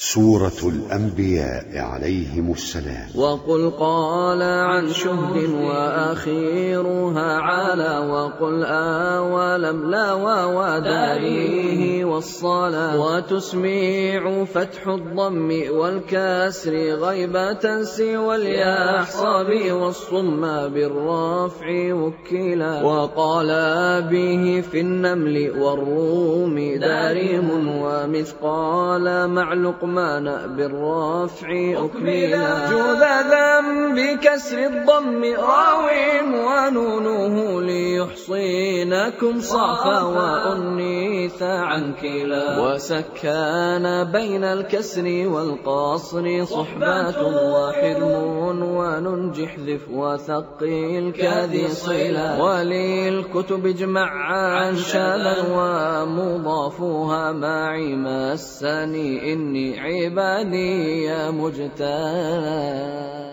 سورة الأنبياء عليهم السلام. وقل قال عن شهد وآخرها على وقل آولم لا وداريه والصلاة. وتسميع فتح الضم والكسر غيبة سوى اليحصب والصم بالرفع وكلا. وقال به في النمل والروم داريم ومثقال معلق الرحمن بالرافع أكملا. جذذا بكسر الضم راويم ونونه ليحصينكم صافا. وأنيث عن كلا وسكان بين الكسر والقصر صحبات وحرم وننجح ذف وثقيل كذي صلا وللكتب اجمع عن شالا ومضافها معي مسني. إني عبادي يا مجتبى